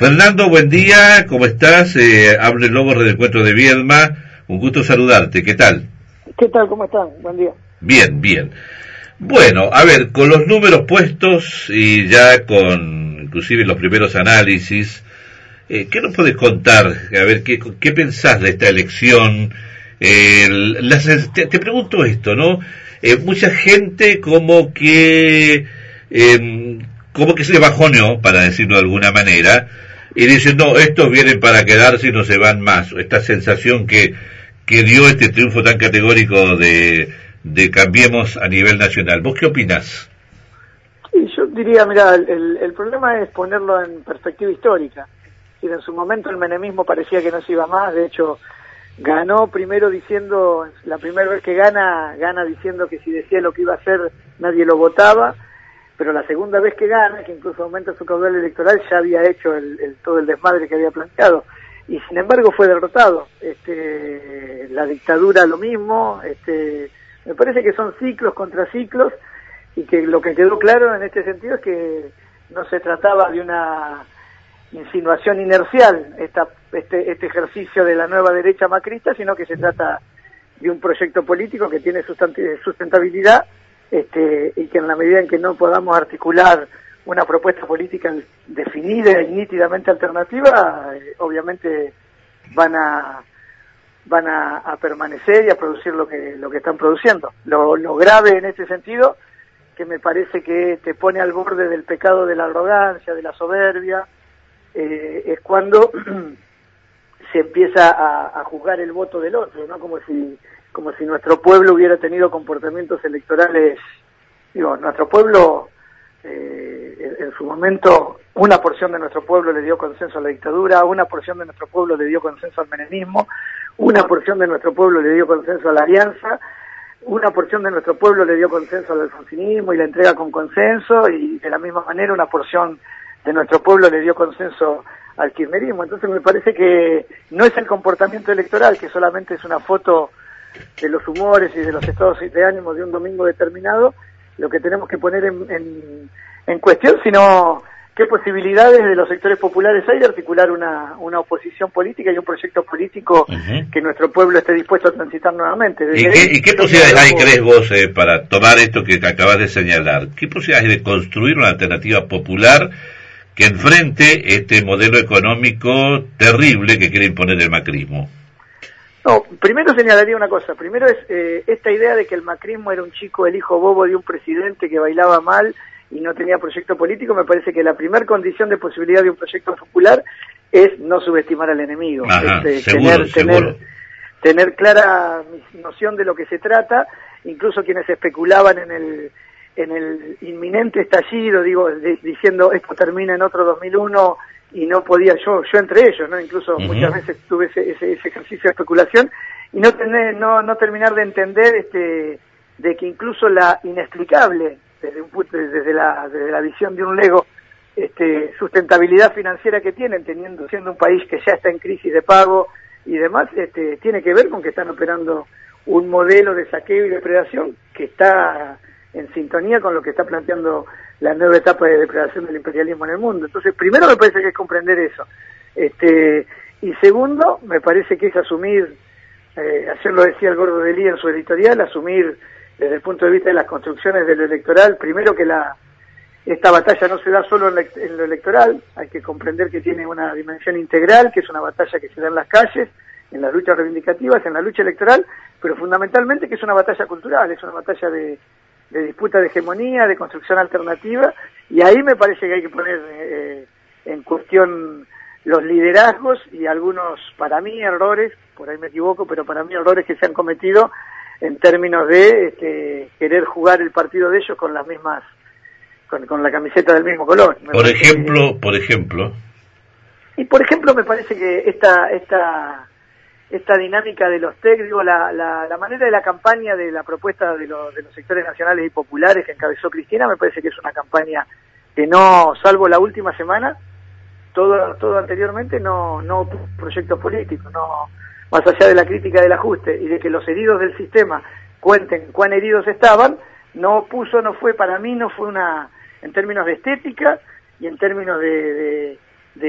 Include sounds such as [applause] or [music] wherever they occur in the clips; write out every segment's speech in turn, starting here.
Fernando, buen día, ¿cómo estás? Eh, habla el Lobo Encuentro de Viedma, un gusto saludarte, ¿qué tal? ¿Qué tal, cómo están? Buen día. Bien, bien. Bueno, a ver, con los números puestos y ya con inclusive los primeros análisis, eh, ¿qué nos puedes contar? A ver, ¿qué, qué pensás de esta elección? te, pregunto esto, ¿no? Eh, mucha gente como que, em, como que se bajoneó, para decirlo de alguna manera, y dicen, no, estos vienen para quedarse y no se van más. Esta sensación que, que dio este triunfo tan categórico de, de Cambiemos a nivel nacional. ¿Vos qué opinás? yo diría, mira, el, el, problema es ponerlo en perspectiva histórica. En su momento el menemismo parecía que no se iba más, de hecho ganó primero diciendo, la primera vez que gana, gana diciendo que si decía lo que iba a hacer nadie lo votaba, pero la segunda vez que gana, que incluso aumenta su caudal electoral, ya había hecho el, todo el desmadre que había planteado y sin embargo fue derrotado. Este, la dictadura lo mismo, este, me parece que son ciclos contra ciclos y que lo que quedó claro en este sentido es que no se trataba de una insinuación inercial esta, este, este ejercicio de la nueva derecha macrista, sino que se trata de un proyecto político que tiene sustentabilidad este, y que en la medida en que no podamos articular una propuesta política definida y nítidamente alternativa, eh, obviamente van a van a, permanecer y a producir lo que lo que están produciendo. Lo, lo grave en este sentido, que me parece que te pone al borde del pecado de la arrogancia, de la soberbia, eh, es cuando [clears throat] se empieza a, a, juzgar el voto del otro, ¿no? Como si como si nuestro pueblo hubiera tenido comportamientos electorales, digo, nuestro pueblo eh, en, su momento una porción de nuestro pueblo le dio consenso a la dictadura, una porción de nuestro pueblo le dio consenso al menemismo, una porción de nuestro pueblo le dio consenso a la alianza, una porción de nuestro pueblo le dio consenso al alfonsinismo y la entrega con consenso, y de la misma manera una porción de nuestro pueblo le dio consenso al kirchnerismo. Entonces me parece que no es el comportamiento electoral, que solamente es una foto de los humores y de los estados de ánimo de un domingo determinado, lo que tenemos que poner en, en, cuestión, sino qué posibilidades de los sectores populares hay de articular una, una oposición política y un proyecto político que nuestro pueblo esté dispuesto a transitar nuevamente. ¿Y qué, posibilidades hay, crees vos, eh, para tomar esto que acabas de señalar? ¿Qué posibilidades hay de construir una alternativa popular que enfrente este modelo económico terrible que quiere imponer el macrismo? No, primero señalaría una cosa. Primero es eh, esta idea de que el macrismo era un chico, el hijo bobo de un presidente que bailaba mal y no tenía proyecto político. Me parece que la primera condición de posibilidad de un proyecto popular es no subestimar al enemigo. Este, tener, tener, tener clara noción de lo que se trata. Incluso quienes especulaban en el en el inminente estallido, digo, diciendo esto termina en otro 2001 y no podía yo, yo entre ellos, ¿no? Incluso muchas veces tuve ese, ese, ejercicio de especulación y no tener, no, no terminar de entender este, de que incluso la inexplicable, desde, un, desde, la, desde la visión de un Lego, este, sustentabilidad financiera que tienen, teniendo, siendo un país que ya está en crisis de pago y demás, este, tiene que ver con que están operando un modelo de saqueo y depredación que está en sintonía con lo que está planteando la nueva etapa de depredación del imperialismo en el mundo. Entonces, primero me parece que es comprender eso. Este, y segundo, me parece que es asumir, eh, ayer lo decía el Gordo de Lía en su editorial, asumir desde el punto de vista de las construcciones de lo electoral, primero que la esta batalla no se da solo en, lo electoral, hay que comprender que tiene una dimensión integral, que es una batalla que se da en las calles, en las luchas reivindicativas, en la lucha electoral, pero fundamentalmente que es una batalla cultural, es una batalla de, de disputa de hegemonía, de construcción alternativa, y ahí me parece que hay que poner eh, en cuestión los liderazgos y algunos, para mí, errores, por ahí me equivoco, pero para mí errores que se han cometido en términos de este, querer jugar el partido de ellos con las mismas, con, con la camiseta del mismo color. por ejemplo, por ejemplo. Y por ejemplo me parece que esta, esta esta dinámica de los TEC, digo, la, la, manera de la campaña de la propuesta de, de los sectores nacionales y populares que encabezó Cristina, me parece que es una campaña que no, salvo la última semana, todo, todo anteriormente no, no proyectos políticos, no, más allá de la crítica del ajuste y de que los heridos del sistema cuenten cuán heridos estaban, no puso, no fue, para mí no fue una, en términos de estética y en términos de de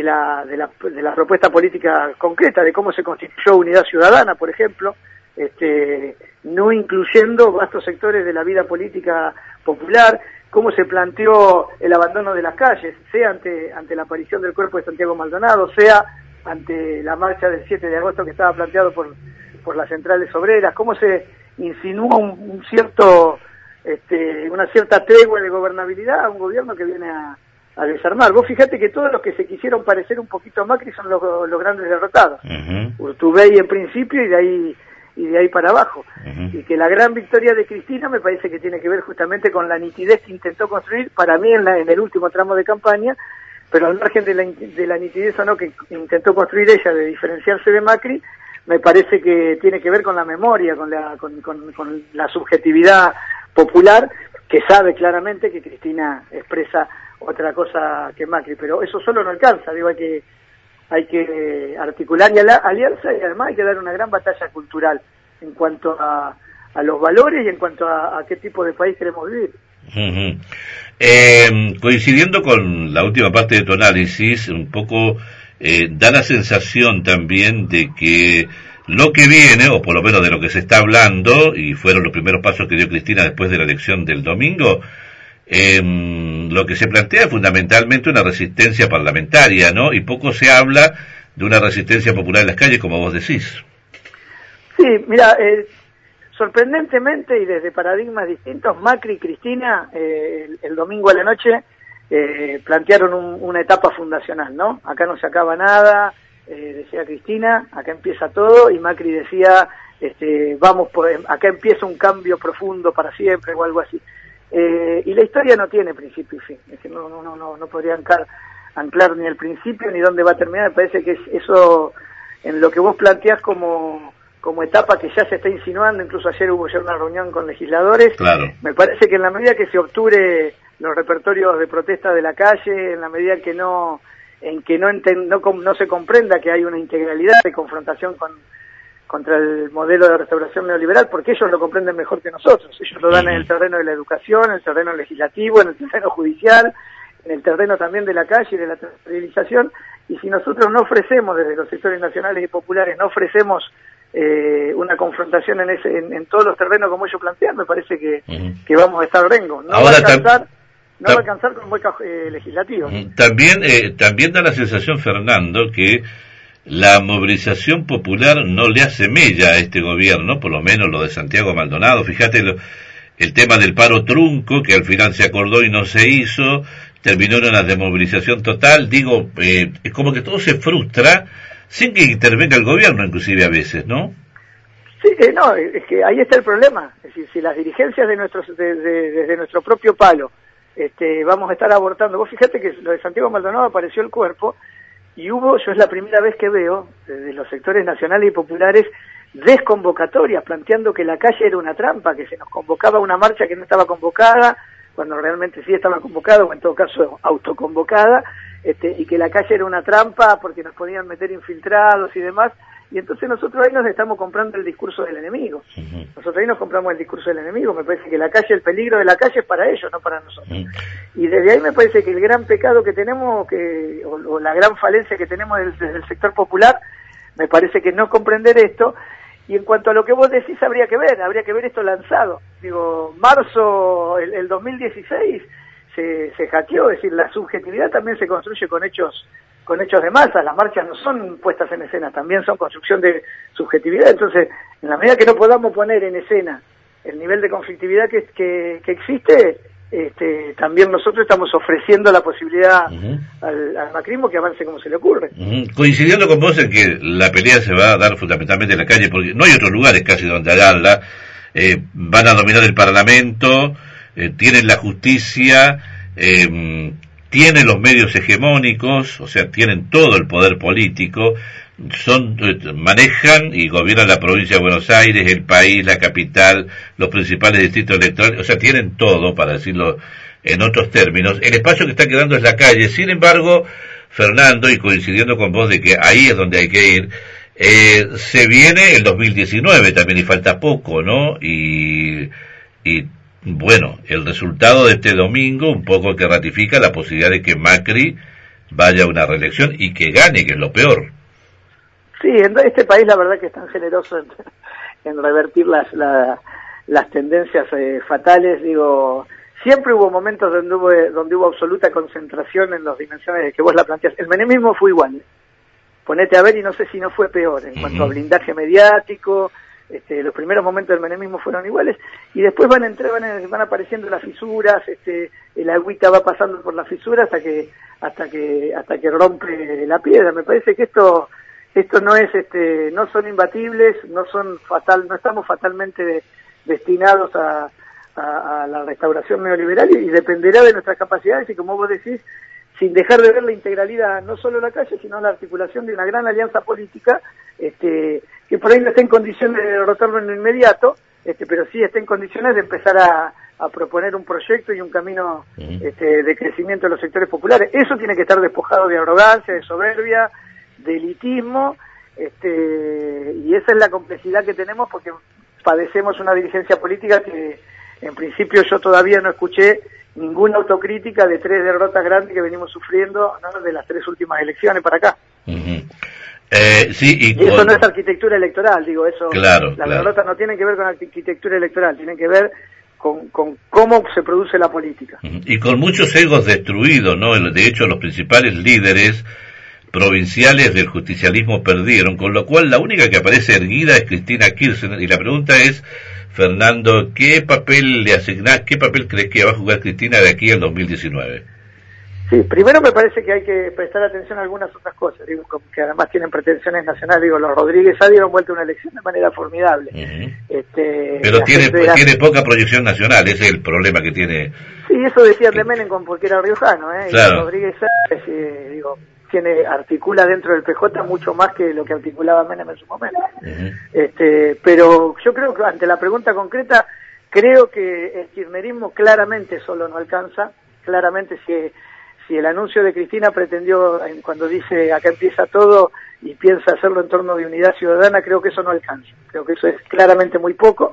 la, de la, de la propuesta política concreta, de cómo se constituyó Unidad Ciudadana, por ejemplo, este, no incluyendo vastos sectores de la vida política popular, cómo se planteó el abandono de las calles, sea ante, ante la aparición del cuerpo de Santiago Maldonado, sea ante la marcha del 7 de agosto que estaba planteado por, por las centrales obreras, cómo se insinúa un, cierto, este, una cierta tregua de gobernabilidad a un gobierno que viene a, desarmar. Vos fíjate que todos los que se quisieron parecer un poquito a Macri son los, los grandes derrotados. Urtubey en principio y de ahí y de ahí para abajo. Y que la gran victoria de Cristina me parece que tiene que ver justamente con la nitidez que intentó construir, para mí en, en el último tramo de campaña, pero al margen de la, de la nitidez o no que intentó construir ella de diferenciarse de Macri, me parece que tiene que ver con la memoria, con la, con, con, la subjetividad popular, que sabe claramente que Cristina expresa otra cosa que Macri, pero eso solo no alcanza, digo, hay que hay que articular y alianza y además hay que dar una gran batalla cultural en cuanto a, los valores y en cuanto a, qué tipo de país queremos vivir. Em, coincidiendo con la última parte de tu análisis, un poco eh, da la sensación también de que lo que viene, o por lo menos de lo que se está hablando, y fueron los primeros pasos que dio Cristina después de la elección del domingo, eh, lo que se plantea es fundamentalmente una resistencia parlamentaria, ¿no? Y poco se habla de una resistencia popular en las calles, como vos decís. Sí, mira, eh, sorprendentemente y desde paradigmas distintos, Macri y Cristina eh, el, domingo a la noche eh, plantearon una etapa fundacional, ¿no? Acá no se acaba nada, decía Cristina, acá empieza todo, y Macri decía, este, vamos, por, acá empieza un cambio profundo para siempre o algo así. Eh, y la historia no tiene principio y fin, es que no, no, no, no podría anclar, anclar ni el principio ni dónde va a terminar, me parece que es eso en lo que vos planteás como, como etapa que ya se está insinuando, incluso ayer hubo ya una reunión con legisladores, me parece que en la medida que se obture los repertorios de protesta de la calle, en la medida que no en que no, no, no se comprenda que hay una integralidad de confrontación con, contra el modelo de restauración neoliberal, porque ellos lo comprenden mejor que nosotros. Ellos lo dan en el terreno de la educación, en el terreno legislativo, en el terreno judicial, en el terreno también de la calle y de la territorialización. Y si nosotros no ofrecemos, desde los sectores nacionales y populares, no ofrecemos eh, una confrontación en, ese, en, todos los terrenos como ellos plantean, me parece que, que vamos a estar rengo. No va a alcanzar no va a alcanzar con hueca eh, legislativo. También, eh, también da la sensación, Fernando, que la movilización popular no le hace mella a este gobierno, por lo menos lo de Santiago Maldonado. Fíjate el tema del paro trunco, que al final se acordó y no se hizo, terminó en una desmovilización total. Digo, eh, es como que todo se frustra sin que intervenga el gobierno, inclusive a veces, ¿no? Sí, eh, no, es que ahí está el problema. Es decir, si las dirigencias de nuestros, desde nuestro propio palo este, vamos a estar abortando. Vos fíjate que lo de Santiago Maldonado apareció el cuerpo y hubo, yo es la primera vez que veo, desde los sectores nacionales y populares, desconvocatorias, planteando que la calle era una trampa, que se nos convocaba una marcha que no estaba convocada, cuando realmente sí estaba convocada, o en todo caso autoconvocada, este, y que la calle era una trampa porque nos podían meter infiltrados y demás, y entonces nosotros ahí nos estamos comprando el discurso del enemigo. Nosotros ahí nos compramos el discurso del enemigo. Me parece que la calle, el peligro de la calle es para ellos, no para nosotros. Y desde ahí me parece que el gran pecado que tenemos, que, o, la gran falencia que tenemos desde el sector popular, me parece que no comprender esto. Y en cuanto a lo que vos decís, habría que ver, habría que ver esto lanzado. Digo, marzo, el, el 2016 se, se hackeó, es decir, la subjetividad también se construye con hechos con hechos de masa, las marchas no son puestas en escena, también son construcción de subjetividad, entonces en la medida que no podamos poner en escena el nivel de conflictividad que, que, existe, este, también nosotros estamos ofreciendo la posibilidad al, al, macrismo que avance como se le ocurre. Coincidiendo con vos en que la pelea se va a dar fundamentalmente en la calle, porque no hay otros lugares casi donde darla, eh, van a dominar el Parlamento, eh, tienen la justicia, eh, tienen los medios hegemónicos, o sea, tienen todo el poder político, son, manejan y gobiernan la provincia de Buenos Aires, el país, la capital, los principales distritos electorales, o sea, tienen todo, para decirlo en otros términos. El espacio que está quedando es la calle. Sin embargo, Fernando, y coincidiendo con vos de que ahí es donde hay que ir, eh, se viene el 2019 también y falta poco, ¿no? Y, y bueno, el resultado de este domingo un poco que ratifica la posibilidad de que Macri vaya a una reelección y que gane, que es lo peor. Sí, en este país la verdad que es tan generoso en, revertir las, las tendencias eh, fatales, digo, siempre hubo momentos donde hubo, donde hubo absoluta concentración en las dimensiones de que vos la planteas. El menemismo fue igual. Ponete a ver y no sé si no fue peor en cuanto a blindaje mediático, este, los primeros momentos del menemismo fueron iguales y después van entrar, van, van apareciendo las fisuras, este, el agüita va pasando por las fisuras hasta que hasta que hasta que rompe la piedra. Me parece que esto esto no es este no son imbatibles, no son fatal, no estamos fatalmente destinados a, a, la restauración neoliberal y, dependerá de nuestras capacidades y como vos decís sin dejar de ver la integralidad, no solo la calle, sino la articulación de una gran alianza política, este, que por ahí no está en condiciones de derrotarlo en lo inmediato, este, pero sí está en condiciones de empezar a, proponer un proyecto y un camino este, de crecimiento de los sectores populares. Eso tiene que estar despojado de arrogancia, de soberbia, de elitismo, este, y esa es la complejidad que tenemos porque padecemos una dirigencia política que en principio yo todavía no escuché ninguna autocrítica de tres derrotas grandes que venimos sufriendo de las tres últimas elecciones para acá. Eh, sí, y, eso no es arquitectura electoral, digo, eso. Claro, las derrotas no tienen que ver con arquitectura electoral, tienen que ver con, con, cómo se produce la política. Y con muchos egos destruidos, ¿no? De hecho, los principales líderes provinciales del justicialismo perdieron, con lo cual la única que aparece erguida es Cristina Kirchner, y la pregunta es, Fernando, ¿qué papel le asignás, qué papel crees que va a jugar Cristina de aquí al 2019? Sí, primero me parece que hay que prestar atención a algunas otras cosas, digo, que además tienen pretensiones nacionales, digo, los Rodríguez ha dieron vuelta a una elección de manera formidable. este, Pero tiene, tiene poca proyección nacional, ese es el problema que tiene. Sí, eso decía de Menem porque era riojano, ¿eh? Claro. Rodríguez eh, digo, tiene articula dentro del PJ mucho más que lo que articulaba Menem en su momento. este, pero yo creo que ante la pregunta concreta, creo que el kirchnerismo claramente solo no alcanza, claramente si, si el anuncio de Cristina pretendió, cuando dice acá empieza todo y piensa hacerlo en torno de unidad ciudadana, creo que eso no alcanza, creo que eso es claramente muy poco.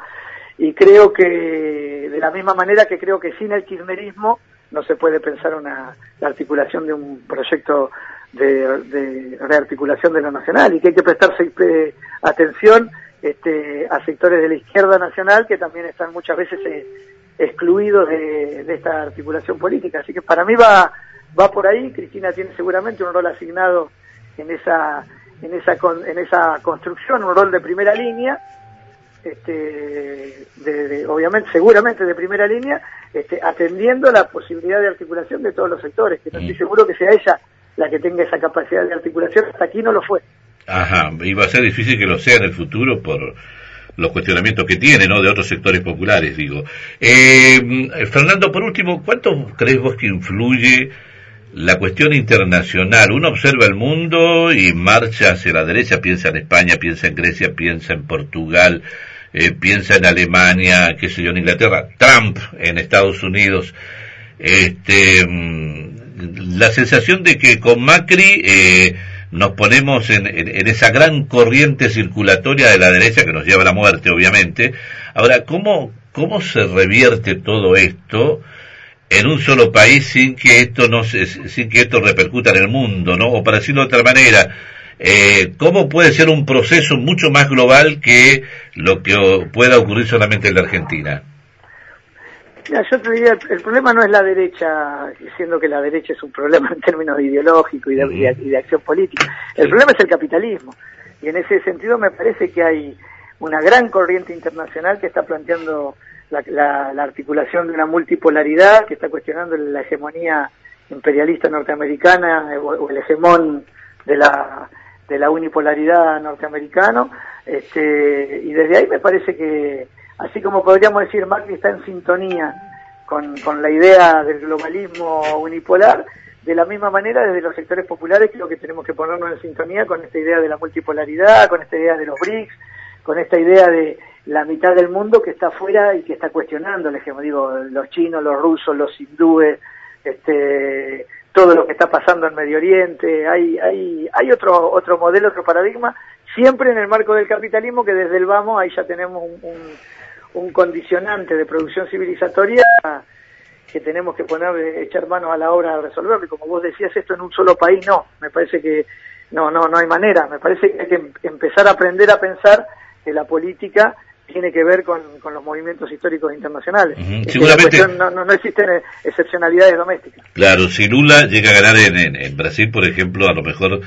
Y creo que de la misma manera que creo que sin el kirchnerismo no se puede pensar una la articulación de un proyecto de, rearticulación de lo nacional y que hay que prestar eh, atención este, a sectores de la izquierda nacional que también están muchas veces eh, excluidos de, esta articulación política. Así que para mí va, va por ahí. Cristina tiene seguramente un rol asignado en esa, en esa, en esa construcción, un rol de primera línea. Este, de, obviamente, seguramente de primera línea, este, atendiendo la posibilidad de articulación de todos los sectores, que no estoy seguro que sea ella la que tenga esa capacidad de articulación, hasta aquí no lo fue. Ajá, y va a ser difícil que lo sea en el futuro por los cuestionamientos que tiene, ¿no? De otros sectores populares, digo. Eh, Fernando, por último, ¿cuánto crees vos que influye la cuestión internacional? Uno observa el mundo y marcha hacia la derecha, piensa en España, piensa en Grecia, piensa en Portugal, eh, piensa en Alemania, qué sé yo, en Inglaterra, Trump en Estados Unidos. Este, mm, la sensación de que con Macri eh, nos ponemos en, esa gran corriente circulatoria de la derecha que nos lleva a la muerte, obviamente. Ahora, ¿cómo, cómo se revierte todo esto en un solo país sin que esto no sin que esto repercuta en el mundo, ¿no? O para decirlo de otra manera, eh, ¿cómo puede ser un proceso mucho más global que lo que pueda ocurrir solamente en la Argentina? Yo te diría, el, problema no es la derecha, diciendo que la derecha es un problema [laughs] en términos ideológicos y de, acción política. El problema es el capitalismo. Y en ese sentido me parece que hay una gran corriente internacional que está planteando la, articulación de una multipolaridad, que está cuestionando la hegemonía imperialista norteamericana eh, o, el hegemón de la, de la unipolaridad norteamericano. Este, y desde ahí me parece que así como podríamos decir Macri está en sintonía con, con la idea del globalismo unipolar, de la misma manera desde los sectores populares creo que tenemos que ponernos en sintonía con esta idea de la multipolaridad, con esta idea de los BRICS, con esta idea de la mitad del mundo que está afuera y que está cuestionando, digo, los chinos, los rusos, los hindúes, este, todo lo que está pasando en Medio Oriente, hay, hay, hay otro, otro modelo, otro paradigma, siempre en el marco del capitalismo que desde el vamos ahí ya tenemos un condicionante de producción civilizatoria que tenemos que poner, echar manos a la obra a resolverlo. Y como vos decías, esto en un solo país no. Me parece que no, no, no hay manera. Me parece que hay que em-, empezar a aprender a pensar que la política tiene que ver con, los movimientos históricos internacionales. Seguramente. No, no, existen excepcionalidades domésticas. Claro, si Lula llega a ganar en, en, Brasil, por ejemplo, a lo mejor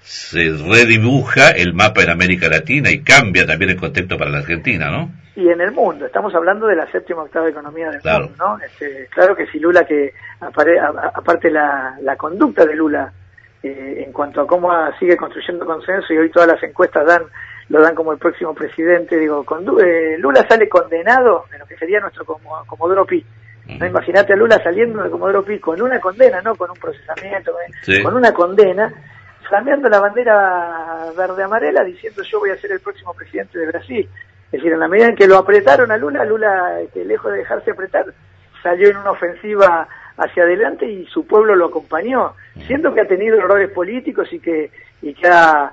se redibuja el mapa en América Latina y cambia también el contexto para la Argentina, ¿no? Y en el mundo, estamos hablando de la séptima octava economía del mundo, ¿no? Este, claro que si Lula, que aparte la, la conducta de Lula eh, en cuanto a cómo sigue construyendo consenso y hoy todas las encuestas dan lo dan como el próximo presidente, digo, con, eh, Lula sale condenado de lo que sería nuestro Comodoro Pi. ¿no? Imagínate a Lula saliendo de Comodoro Pi con una condena, no con un procesamiento, eh, con una condena, flameando la bandera verde-amarela diciendo yo voy a ser el próximo presidente de Brasil. Es decir, en la medida en que lo apretaron a Lula, Lula, este, lejos de dejarse apretar, salió en una ofensiva hacia adelante y su pueblo lo acompañó, siendo que ha tenido errores políticos y que, y que ha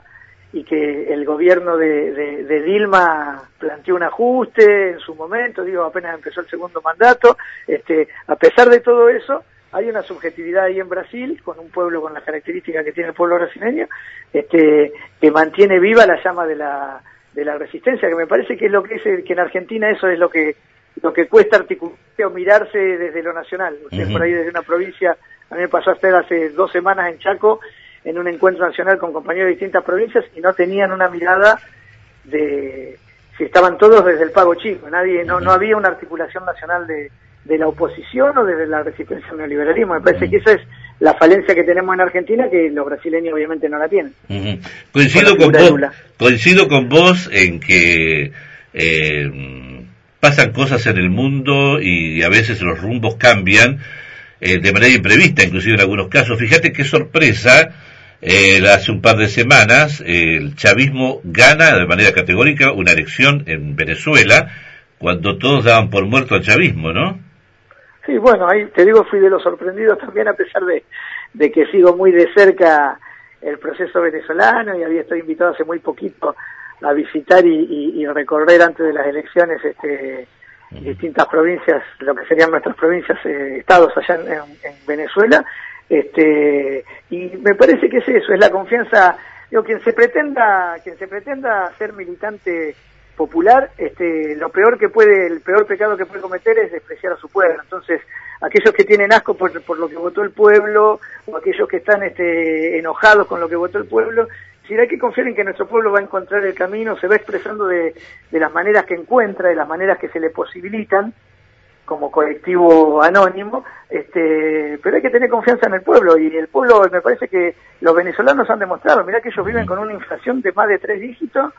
y que el gobierno de, de, Dilma planteó un ajuste en su momento, digo, apenas empezó el segundo mandato, este, a pesar de todo eso, hay una subjetividad ahí en Brasil, con un pueblo con las características que tiene el pueblo brasileño, este, que mantiene viva la llama de la, de la resistencia, que me parece que es lo que es, que en Argentina eso es lo que, lo que cuesta articular o mirarse desde lo nacional. Usted por ahí desde una provincia, a mí me pasó a estar hace dos semanas en Chaco, en un encuentro nacional con compañeros de distintas provincias y no tenían una mirada de si estaban todos desde el pago chico, nadie, no, no había una articulación nacional de, de la oposición o desde la resistencia al neoliberalismo. Me parece que esa es la falencia que tenemos en Argentina, que los brasileños obviamente no la tienen. coincido, con vos, coincido con vos en que eh, pasan cosas en el mundo y a veces los rumbos cambian eh, de manera imprevista, inclusive en algunos casos. Fíjate qué sorpresa eh, hace un par de semanas el chavismo gana de manera categórica una elección en Venezuela cuando todos daban por muerto al chavismo, ¿no? Sí, bueno, ahí te digo, fui de los sorprendidos también a pesar de, de que sigo muy de cerca el proceso venezolano y había estado invitado hace muy poquito a visitar y, recorrer antes de las elecciones este, distintas provincias, lo que serían nuestras provincias, eh, estados allá en, en Venezuela, este, y me parece que es eso, es la confianza, digo, quien se pretenda, quien se pretenda ser militante popular, este, lo peor que puede, el peor pecado que puede cometer es despreciar a su pueblo. Entonces, aquellos que tienen asco por, lo que votó el pueblo, o aquellos que están este, enojados con lo que votó el pueblo, si hay que confiar en que nuestro pueblo va a encontrar el camino, se va expresando de, de las maneras que encuentra, de las maneras que se le posibilitan, como colectivo anónimo, este, pero hay que tener confianza en el pueblo y el pueblo me parece que los venezolanos han demostrado, mira que ellos viven con una inflación de más de tres dígitos,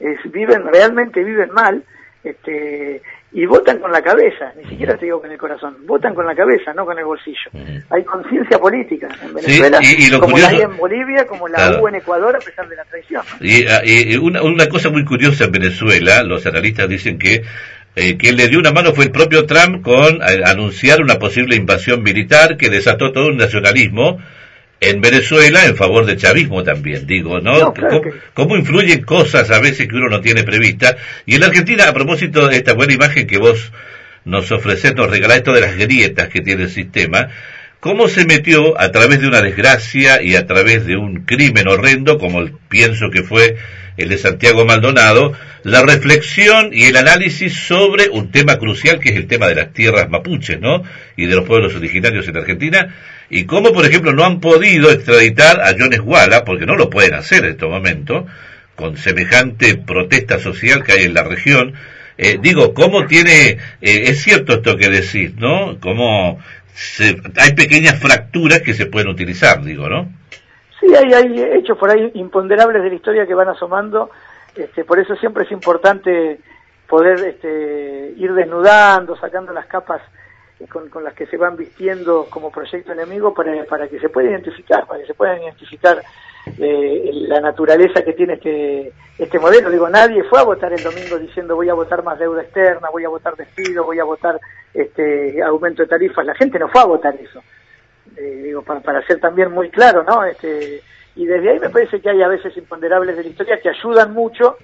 es, viven realmente viven mal, este, y votan con la cabeza, ni siquiera te digo con el corazón, votan con la cabeza, no con el bolsillo. Hay conciencia política en Venezuela, como la hay en Bolivia, como la hubo en Ecuador a pesar de la traición. Y, ah, una, una cosa muy curiosa en Venezuela, los analistas dicen que eh, quien le dio una mano fue el propio Trump con eh, anunciar una posible invasión militar que desató todo un nacionalismo en Venezuela en favor del chavismo también, digo, ¿no? ¿Cómo, influyen cosas a veces que uno no tiene prevista? Y en Argentina, a propósito de esta buena imagen que vos nos ofreces, nos regalás esto de las grietas que tiene el sistema, ¿cómo se metió a través de una desgracia y a través de un crimen horrendo, como pienso que fue el de Santiago Maldonado, la reflexión y el análisis sobre un tema crucial que es el tema de las tierras mapuches, ¿no? Y de los pueblos originarios en Argentina, y cómo, por ejemplo, no han podido extraditar a Jones Walla, porque no lo pueden hacer en este momento, con semejante protesta social que hay en la región. Eh, digo, ¿cómo tiene, eh, es cierto esto que decís, ¿no? Cómo hay pequeñas fracturas que se pueden utilizar, digo, ¿no? Sí, hay, hay hechos por ahí imponderables de la historia que van asomando, este, por eso siempre es importante poder este, ir desnudando, sacando las capas con, con, las que se van vistiendo como proyecto enemigo para, para que se pueda identificar, para que se puedan identificar eh, la naturaleza que tiene este, este modelo. Digo, nadie fue a votar el domingo diciendo voy a votar más deuda externa, voy a votar despido, voy a votar este, aumento de tarifas. La gente no fue a votar eso. Eh, digo, para, para ser también muy claro, ¿no? Este, y desde ahí me parece que hay a veces imponderables de la historia que ayudan mucho,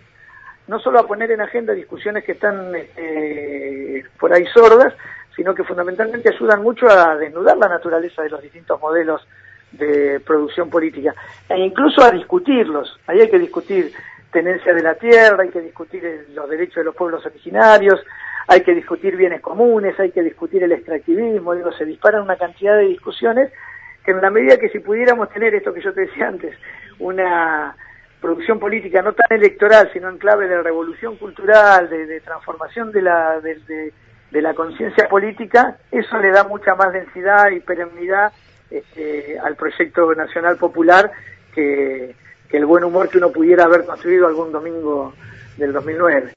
no solo a poner en agenda discusiones que están este, por ahí sordas, sino que fundamentalmente ayudan mucho a desnudar la naturaleza de los distintos modelos de producción política e incluso a discutirlos. Ahí hay que discutir tenencia de la tierra, hay que discutir los derechos de los pueblos originarios, hay que discutir bienes comunes, hay que discutir el extractivismo, digo, se disparan una cantidad de discusiones que en la medida que si pudiéramos tener esto que yo te decía antes, una producción política no tan electoral, sino en clave de revolución cultural, de, transformación de la, de, la conciencia política, eso le da mucha más densidad y perennidad este, al proyecto nacional popular que, que el buen humor que uno pudiera haber construido algún domingo del 2009.